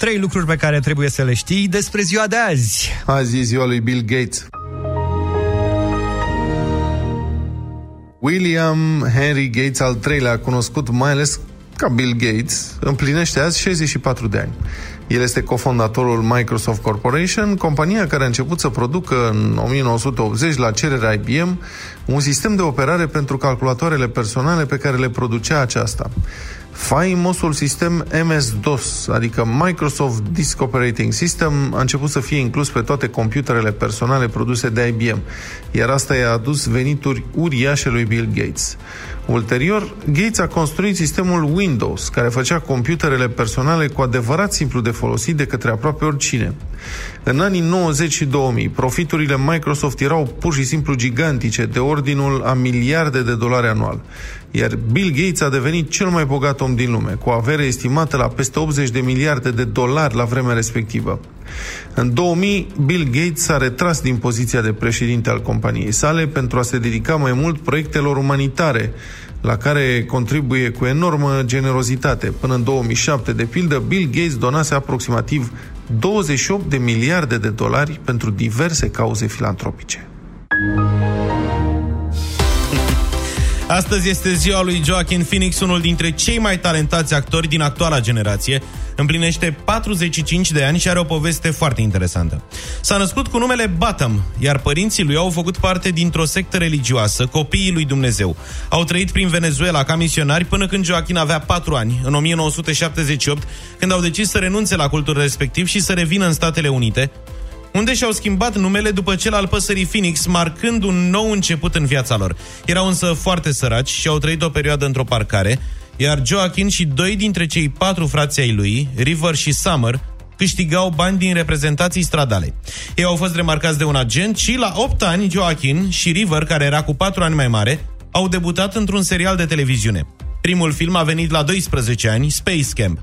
Trei lucruri pe care trebuie să le știi despre ziua de azi. Azi e ziua lui Bill Gates. William Henry Gates al treilea, cunoscut mai ales ca Bill Gates, împlinește azi 64 de ani. El este cofondatorul Microsoft Corporation, compania care a început să producă în 1980 la cererea IBM un sistem de operare pentru calculatoarele personale pe care le producea aceasta faimosul sistem MS-DOS, adică Microsoft Disk Operating System, a început să fie inclus pe toate computerele personale produse de IBM, iar asta i-a adus venituri uriașe lui Bill Gates. Ulterior, Gates a construit sistemul Windows, care făcea computerele personale cu adevărat simplu de folosit de către aproape oricine. În anii 90 și 2000, profiturile Microsoft erau pur și simplu gigantice, de ordinul a miliarde de dolari anual. Iar Bill Gates a devenit cel mai bogat om din lume, cu o avere estimată la peste 80 de miliarde de dolari la vremea respectivă. În 2000, Bill Gates s-a retras din poziția de președinte al companiei sale pentru a se dedica mai mult proiectelor umanitare, la care contribuie cu enormă generozitate. Până în 2007, de pildă, Bill Gates donase aproximativ 28 de miliarde de dolari pentru diverse cauze filantropice. Astăzi este ziua lui Joaquin Phoenix, unul dintre cei mai talentați actori din actuala generație. Împlinește 45 de ani și are o poveste foarte interesantă. S-a născut cu numele Batam, iar părinții lui au făcut parte dintr-o sectă religioasă, copiii lui Dumnezeu. Au trăit prin Venezuela ca misionari până când Joaquin avea 4 ani, în 1978, când au decis să renunțe la cultul respectiv și să revină în Statele Unite, unde și-au schimbat numele după cel al păsării Phoenix, marcând un nou început în viața lor. Erau însă foarte săraci și au trăit o perioadă într-o parcare, iar Joaquin și doi dintre cei patru frații ai lui, River și Summer, câștigau bani din reprezentații stradale. Ei au fost remarcați de un agent și la 8 ani Joaquin și River, care era cu 4 ani mai mare, au debutat într-un serial de televiziune. Primul film a venit la 12 ani, Space Camp.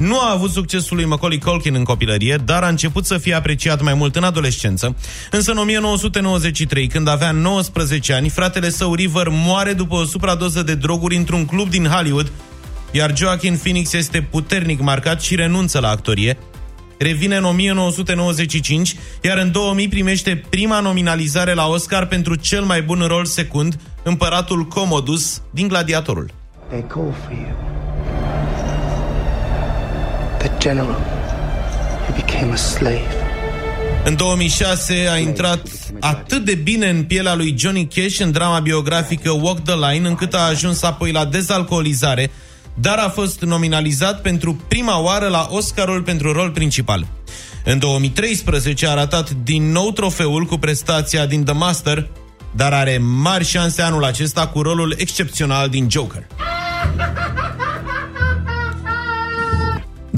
Nu a avut succesul lui Macaulay Culkin în copilărie, dar a început să fie apreciat mai mult în adolescență. Însă în 1993, când avea 19 ani, fratele său River moare după o supradoză de droguri într-un club din Hollywood, iar Joaquin Phoenix este puternic marcat și renunță la actorie. Revine în 1995, iar în 2000 primește prima nominalizare la Oscar pentru cel mai bun rol secund, împăratul Commodus din Gladiatorul. They call for you the general who became a slave. În 2006 a intrat atât de bine în pielea lui Johnny Cash în drama biografică Walk the Line, încât a ajuns apoi la dezalcoolizare, dar a fost nominalizat pentru prima oară la Oscarul pentru rol principal. În 2013 a ratat din nou trofeul cu prestația din The Master, dar are mari șanse anul acesta cu rolul excepțional din Joker.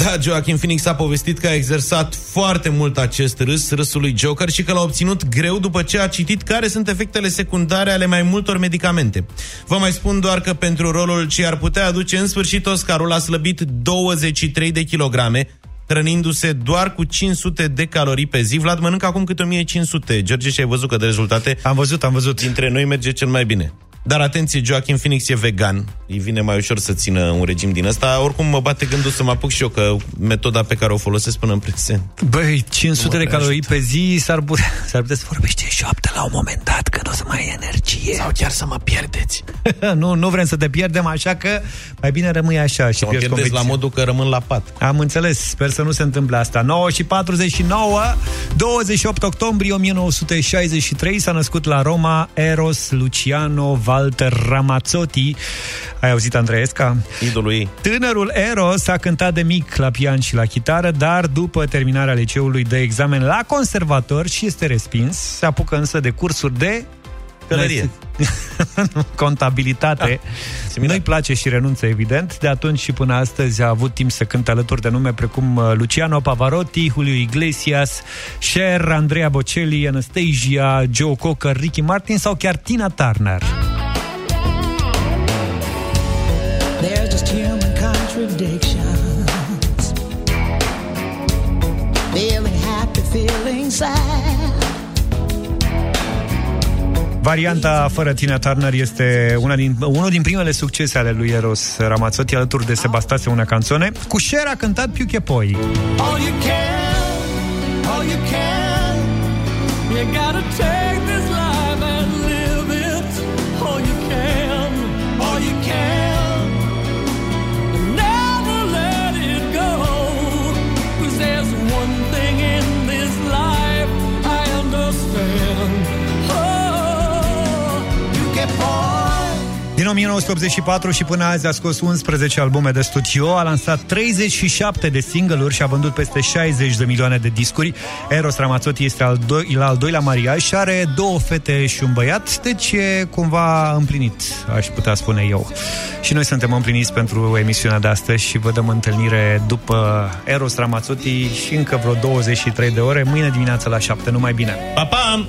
Da, Joaquin Phoenix a povestit că a exersat foarte mult acest râs, râsul lui Joker, și că l-a obținut greu după ce a citit care sunt efectele secundare ale mai multor medicamente. Vă mai spun doar că pentru rolul ce ar putea aduce în sfârșit Oscarul a slăbit 23 de kilograme, hrănindu-se doar cu 500 de calorii pe zi. Vlad mănâncă acum câte 1500. George, și ai văzut că de rezultate... Am văzut, am văzut. Dintre noi merge cel mai bine. Dar atenție, Joaquin Phoenix e vegan. Îi vine mai ușor să țină un regim din ăsta. Oricum mă bate gândul să mă apuc și eu, că metoda pe care o folosesc până în prezent. Băi, 500 de calorii pe zi s-ar putea, s-ar putea să vorbește șoaptă la un moment dat, când o să mai ai energie. Sau chiar să mă pierdeți. nu, nu vrem să te pierdem, așa că mai bine rămâi așa și pierzi pierdeți la modul că rămân la pat. Am înțeles, sper să nu se întâmple asta. 9 și 49, 28 octombrie 1963 s-a născut la Roma Eros Luciano Walter Ramazzotti. Ai auzit Andreesca? Idolul ei. Tânărul Eros a cântat de mic la pian și la chitară, dar după terminarea liceului de examen la conservator și este respins, se apucă însă de cursuri de Călărie. Contabilitate. Da, Nu-i place și renunță, evident. De atunci și până astăzi a avut timp să cânte alături de nume precum uh, Luciano Pavarotti, Julio Iglesias, Cher, Andrea Bocelli, Anastasia, Joe Cocker, Ricky Martin sau chiar Tina Turner. There's just human contradictions Feeling happy, feeling sad Varianta fără Tina Turner este una din, unul din primele succese ale lui Eros Ramazzotti alături de Sebastase una canzone. Cu Cher a cântat Più che poi. All you can, all you can, you gotta take this 1984 și până azi a scos 11 albume de studio, a lansat 37 de single-uri și a vândut peste 60 de milioane de discuri. Eros Ramazzotti este al, do- la al doilea mariaj și are două fete și un băiat, deci e cumva împlinit, aș putea spune eu. Și noi suntem împliniți pentru emisiunea de astăzi și vă dăm întâlnire după Eros Ramazzotti și încă vreo 23 de ore, mâine dimineață la 7. Numai bine! Pa, pa!